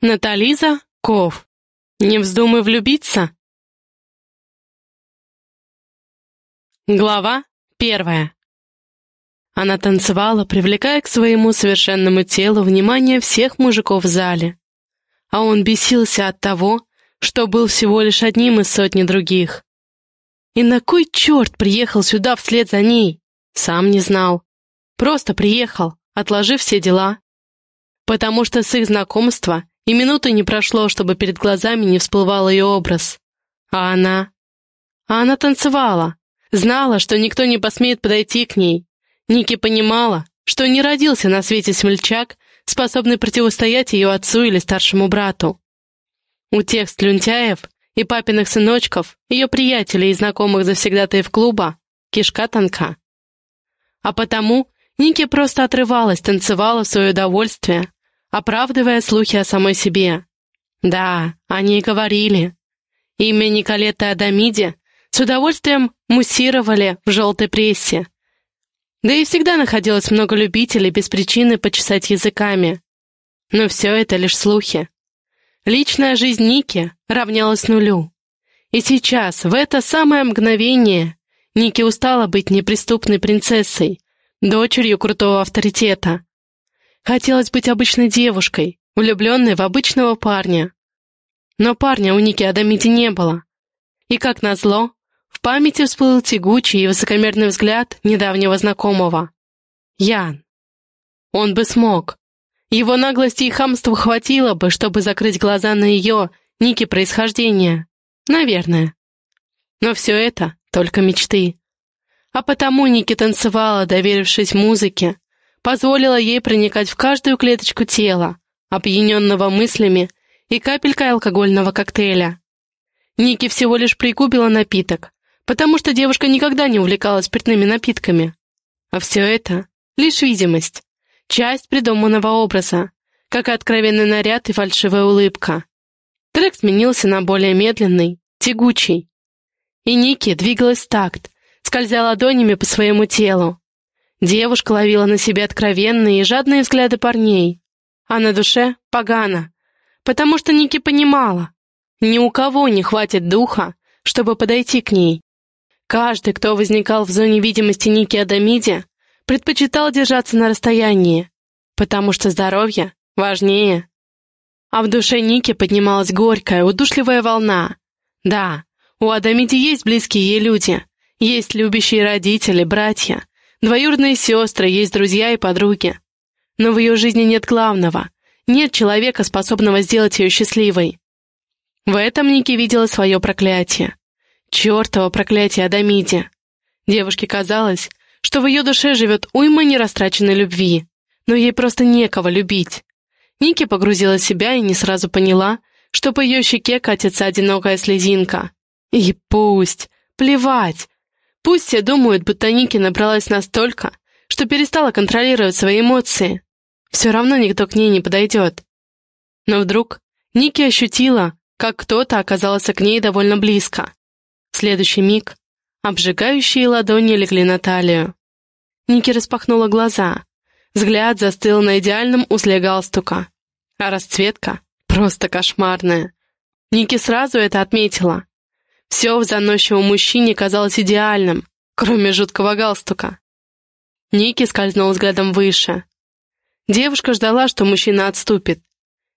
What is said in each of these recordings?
Натализа Ков. Не вздумай влюбиться. Глава первая. Она танцевала, привлекая к своему совершенному телу внимание всех мужиков в зале. А он бесился от того, что был всего лишь одним из сотни других. И на кой черт приехал сюда вслед за ней? Сам не знал. Просто приехал, отложив все дела. Потому что с их знакомства и минуты не прошло, чтобы перед глазами не всплывал ее образ. А она... А она танцевала, знала, что никто не посмеет подойти к ней. Ники понимала, что не родился на свете смельчак, способный противостоять ее отцу или старшему брату. У тех слюнтяев и папиных сыночков, ее приятелей и знакомых завсегдатаев клуба, кишка тонка. А потому Ники просто отрывалась, танцевала в свое удовольствие, оправдывая слухи о самой себе. Да, они говорили. Имя Николеты Адамиди с удовольствием муссировали в желтой прессе. Да и всегда находилось много любителей без причины почесать языками. Но все это лишь слухи. Личная жизнь Ники равнялась нулю. И сейчас, в это самое мгновение, Ники устала быть неприступной принцессой, дочерью крутого авторитета, Хотелось быть обычной девушкой, влюбленной в обычного парня. Но парня у Ники Адамиди не было. И, как назло, в памяти всплыл тягучий и высокомерный взгляд недавнего знакомого. Ян. Он бы смог. Его наглости и хамства хватило бы, чтобы закрыть глаза на ее, Ники, происхождение. Наверное. Но все это только мечты. А потому Ники танцевала, доверившись музыке, позволила ей проникать в каждую клеточку тела, опьяненного мыслями и капелькой алкогольного коктейля. Ники всего лишь пригубила напиток, потому что девушка никогда не увлекалась спиртными напитками. А все это — лишь видимость, часть придуманного образа, как и откровенный наряд и фальшивая улыбка. Трек сменился на более медленный, тягучий. И Ники двигалась в такт, скользя ладонями по своему телу, Девушка ловила на себе откровенные и жадные взгляды парней, а на душе — погано, потому что Ники понимала, ни у кого не хватит духа, чтобы подойти к ней. Каждый, кто возникал в зоне видимости Ники Адамиди, предпочитал держаться на расстоянии, потому что здоровье важнее. А в душе Ники поднималась горькая, удушливая волна. Да, у Адамиди есть близкие ей люди, есть любящие родители, братья, Двоюродные сестры, есть друзья и подруги. Но в ее жизни нет главного. Нет человека, способного сделать ее счастливой. В этом Ники видела свое проклятие. Чертово проклятие Адамиде. Девушке казалось, что в ее душе живет уйма нерастраченной любви, но ей просто некого любить. Ники погрузила себя и не сразу поняла, что по ее щеке катится одинокая слезинка. И пусть, плевать, Пусть все думают, будто Ники набралась настолько, что перестала контролировать свои эмоции. Все равно никто к ней не подойдет. Но вдруг Ники ощутила, как кто-то оказался к ней довольно близко. В следующий миг обжигающие ладони легли на талию. Ники распахнула глаза. Взгляд застыл на идеальном узле галстука. А расцветка просто кошмарная. Ники сразу это отметила. Все в заносчивом мужчине казалось идеальным, кроме жуткого галстука. Ники скользнул взглядом выше. Девушка ждала, что мужчина отступит.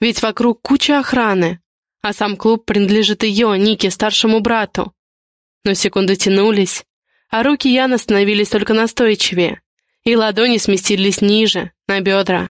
Ведь вокруг куча охраны, а сам клуб принадлежит ее, Нике, старшему брату. Но секунды тянулись, а руки Яна становились только настойчивее, и ладони сместились ниже, на бедра.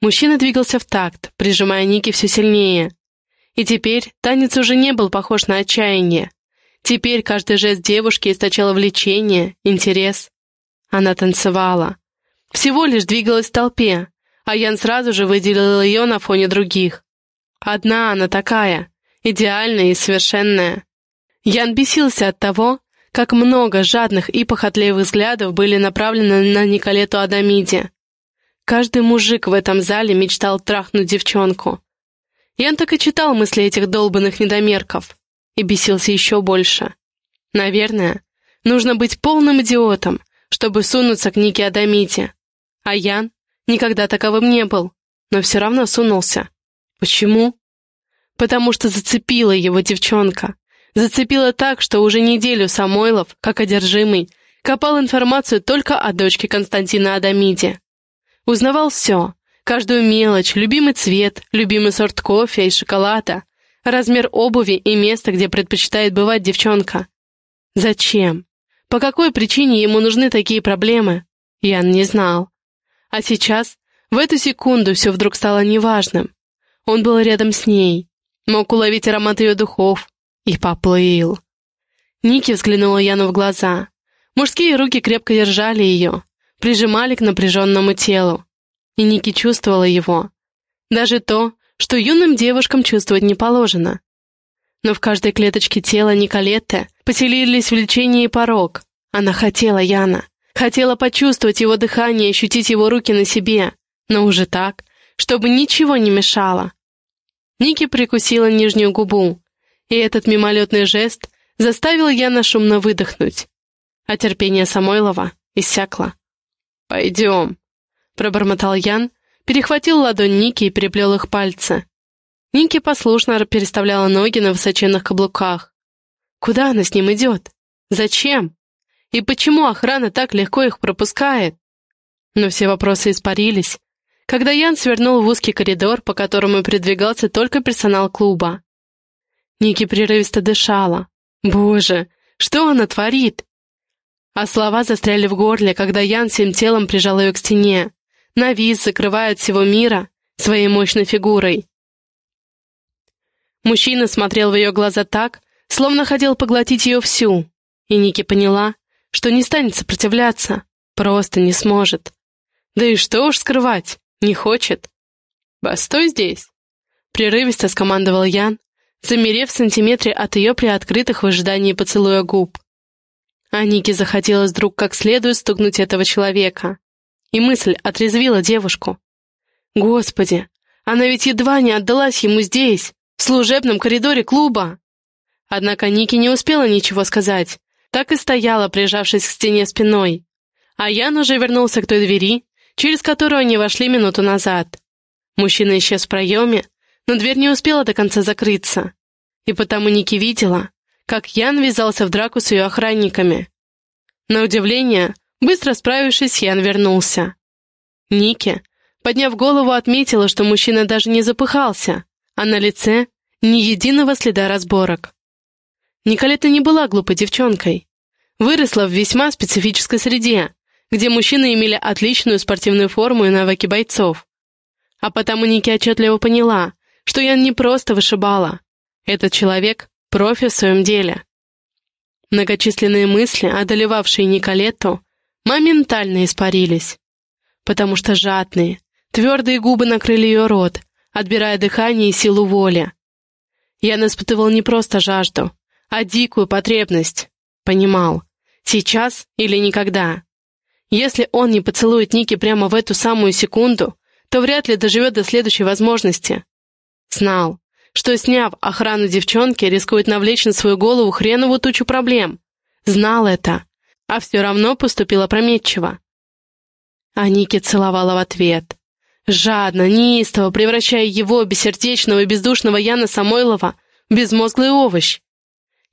Мужчина двигался в такт, прижимая Ники все сильнее, и теперь танец уже не был похож на отчаяние. Теперь каждый жест девушки источал влечение, интерес. Она танцевала. Всего лишь двигалась в толпе, а Ян сразу же выделил ее на фоне других. Одна она такая, идеальная и совершенная. Ян бесился от того, как много жадных и похотливых взглядов были направлены на Николету Адамиди. Каждый мужик в этом зале мечтал трахнуть девчонку, Ян так и читал мысли этих долбанных недомерков и бесился еще больше. Наверное, нужно быть полным идиотом, чтобы сунуться к Нике Адамите. А Ян никогда таковым не был, но все равно сунулся. Почему? Потому что зацепила его девчонка. Зацепила так, что уже неделю Самойлов, как одержимый, копал информацию только о дочке Константина Адамиде. Узнавал все, каждую мелочь, любимый цвет, любимый сорт кофе и шоколада, размер обуви и место, где предпочитает бывать девчонка. Зачем? По какой причине ему нужны такие проблемы? Ян не знал. А сейчас, в эту секунду, все вдруг стало неважным. Он был рядом с ней, мог уловить аромат ее духов и поплыл. Ники взглянула Яну в глаза. Мужские руки крепко держали ее, прижимали к напряженному телу. И Ники чувствовала его. Даже то, что юным девушкам чувствовать не положено. Но в каждой клеточке тела Николетты поселились влечение и порог. Она хотела Яна, хотела почувствовать его дыхание, ощутить его руки на себе, но уже так, чтобы ничего не мешало. Ники прикусила нижнюю губу, и этот мимолетный жест заставил Яна шумно выдохнуть. А терпение Самойлова иссякло. «Пойдем», — пробормотал Ян, перехватил ладонь Ники и переплел их пальцы. Ники послушно переставляла ноги на высоченных каблуках. Куда она с ним идет? Зачем? И почему охрана так легко их пропускает? Но все вопросы испарились, когда Ян свернул в узкий коридор, по которому передвигался только персонал клуба. Ники прерывисто дышала. Боже, что она творит? А слова застряли в горле, когда Ян всем телом прижал ее к стене, навис, закрывая от всего мира своей мощной фигурой. Мужчина смотрел в ее глаза так, словно хотел поглотить ее всю, и Ники поняла, что не станет сопротивляться, просто не сможет. Да и что уж скрывать, не хочет. «Постой здесь!» Прерывисто скомандовал Ян, замерев в сантиметре от ее приоткрытых в ожидании поцелуя губ. А Нике захотелось вдруг как следует стукнуть этого человека. И мысль отрезвила девушку. Господи, она ведь едва не отдалась ему здесь, в служебном коридоре клуба. Однако Ники не успела ничего сказать, так и стояла, прижавшись к стене спиной. А Ян уже вернулся к той двери, через которую они вошли минуту назад. Мужчина исчез в проеме, но дверь не успела до конца закрыться. И потому Ники видела, как Ян ввязался в драку с ее охранниками. На удивление, быстро справившись, Ян вернулся. Ники, подняв голову, отметила, что мужчина даже не запыхался, а на лице ни единого следа разборок. Николета не была глупой девчонкой. Выросла в весьма специфической среде, где мужчины имели отличную спортивную форму и навыки бойцов. А потому Ники отчетливо поняла, что Ян не просто вышибала. Этот человек — профи в своем деле. Многочисленные мысли, одолевавшие Николетту, моментально испарились. Потому что жадные, твердые губы накрыли ее рот, отбирая дыхание и силу воли. Ян испытывал не просто жажду, а дикую потребность. Понимал, сейчас или никогда. Если он не поцелует Ники прямо в эту самую секунду, то вряд ли доживет до следующей возможности. Знал, что, сняв охрану девчонки, рискует навлечь на свою голову хреновую тучу проблем. Знал это, а все равно поступил опрометчиво. А Ники целовала в ответ. Жадно, неистово, превращая его, бессердечного и бездушного Яна Самойлова, в безмозглый овощ.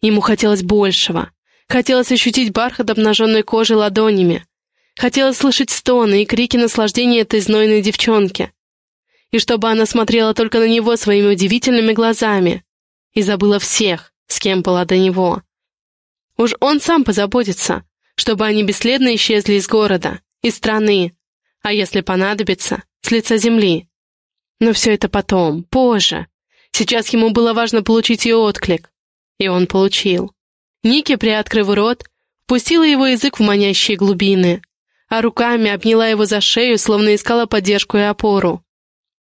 Ему хотелось большего. Хотелось ощутить бархат обнаженной кожи ладонями, Хотелось слышать стоны и крики наслаждения этой знойной девчонки. И чтобы она смотрела только на него своими удивительными глазами. И забыла всех, с кем была до него. Уж он сам позаботится, чтобы они бесследно исчезли из города, из страны, а если понадобится, с лица земли. Но все это потом, позже. Сейчас ему было важно получить ее отклик. И он получил. Ники, приоткрыв рот, пустила его язык в манящие глубины, а руками обняла его за шею, словно искала поддержку и опору.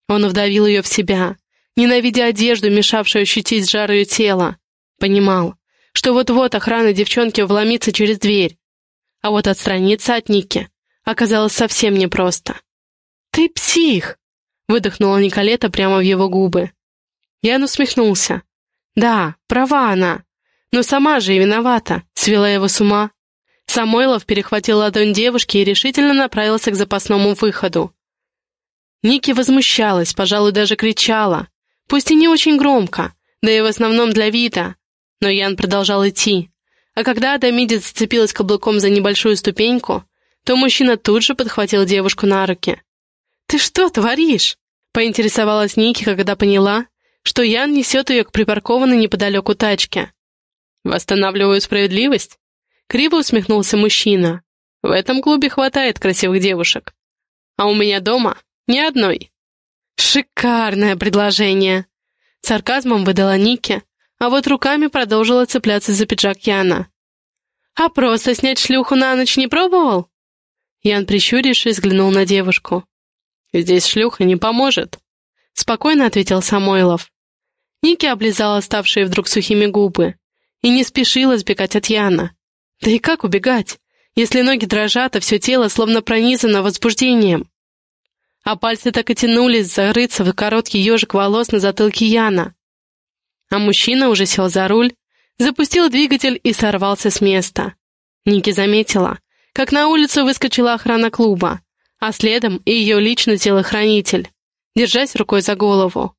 Он вдавил ее в себя, ненавидя одежду, мешавшую ощутить жар ее тела. Понимал, что вот-вот охрана девчонки вломится через дверь. А вот отстраниться от Ники оказалось совсем непросто. «Ты псих!» — выдохнула Николета прямо в его губы. Ян усмехнулся. «Да, права она, но сама же и виновата, свела его с ума, Самойлов перехватил ладонь девушки и решительно направился к запасному выходу. Ники возмущалась, пожалуй, даже кричала, пусть и не очень громко, да и в основном для вида. Но Ян продолжал идти. А когда Адамидец зацепилась каблуком за небольшую ступеньку, то мужчина тут же подхватил девушку на руки. «Ты что творишь?» — поинтересовалась Ники, когда поняла, что Ян несет ее к припаркованной неподалеку тачке. «Восстанавливаю справедливость?» — криво усмехнулся мужчина. «В этом клубе хватает красивых девушек. А у меня дома ни одной». «Шикарное предложение!» Сарказмом выдала Ники, а вот руками продолжила цепляться за пиджак Яна. «А просто снять шлюху на ночь не пробовал?» Ян, прищурившись, взглянул на девушку. «Здесь шлюха не поможет», — спокойно ответил Самойлов. Ники облизала ставшие вдруг сухими губы и не спешила сбегать от Яна. Да и как убегать, если ноги дрожат, а все тело словно пронизано возбуждением? А пальцы так и тянулись зарыться в короткий ежик волос на затылке Яна. А мужчина уже сел за руль, запустил двигатель и сорвался с места. Ники заметила, как на улицу выскочила охрана клуба, а следом и ее личный телохранитель, держась рукой за голову.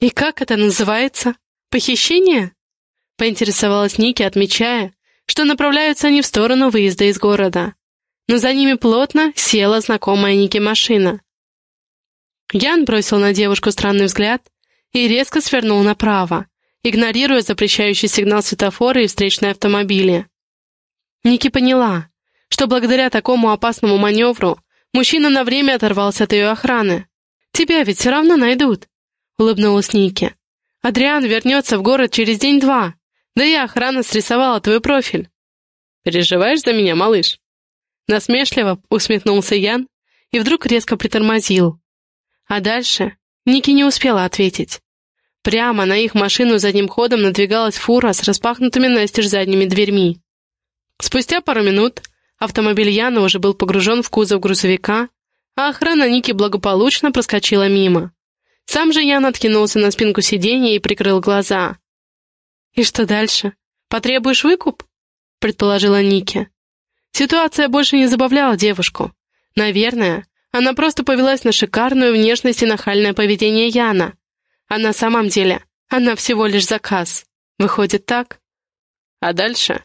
«И как это называется? Похищение?» — поинтересовалась Ники, отмечая, что направляются они в сторону выезда из города. Но за ними плотно села знакомая Ники машина. Ян бросил на девушку странный взгляд и резко свернул направо, игнорируя запрещающий сигнал светофора и встречные автомобили. Ники поняла, что благодаря такому опасному маневру мужчина на время оторвался от ее охраны. «Тебя ведь все равно найдут», — улыбнулась Ники. «Адриан вернется в город через день-два, да и охрана срисовала твой профиль». «Переживаешь за меня, малыш?» Насмешливо усмехнулся Ян и вдруг резко притормозил. А дальше Ники не успела ответить. Прямо на их машину задним ходом надвигалась фура с распахнутыми настежь задними дверьми. Спустя пару минут автомобиль Яна уже был погружен в кузов грузовика, а охрана Ники благополучно проскочила мимо. Сам же Ян откинулся на спинку сиденья и прикрыл глаза. «И что дальше? Потребуешь выкуп?» — предположила Ники. Ситуация больше не забавляла девушку. Наверное, она просто повелась на шикарную внешность и нахальное поведение Яна, а на самом деле она всего лишь заказ. Выходит так? А дальше?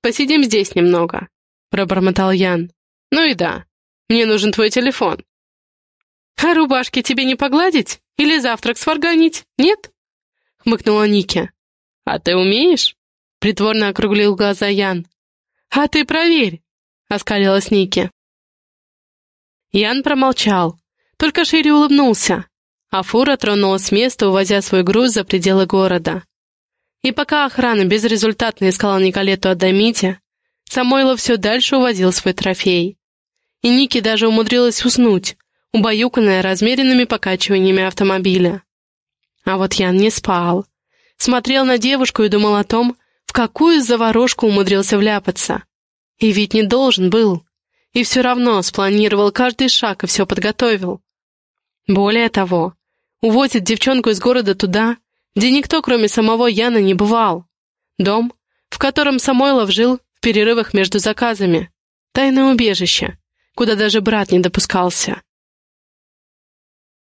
Посидим здесь немного, пробормотал Ян. Ну и да, мне нужен твой телефон. А рубашки тебе не погладить? Или завтрак сварганить? Нет? Хмыкнула Ники. А ты умеешь? Притворно округлил глаза Ян. А ты проверь, оскалилась Ники. Ян промолчал, только шире улыбнулся, а фура тронулась с места, увозя свой груз за пределы города. И пока охрана безрезультатно искала Николету Адамите, Самойлов все дальше увозил свой трофей. И Ники даже умудрилась уснуть, убаюканная размеренными покачиваниями автомобиля. А вот Ян не спал. Смотрел на девушку и думал о том, в какую заварушку умудрился вляпаться. И ведь не должен был. И все равно спланировал каждый шаг и все подготовил. Более того, увозит девчонку из города туда, где никто, кроме самого Яна, не бывал. Дом, в котором Самойлов жил в перерывах между заказами. Тайное убежище, куда даже брат не допускался.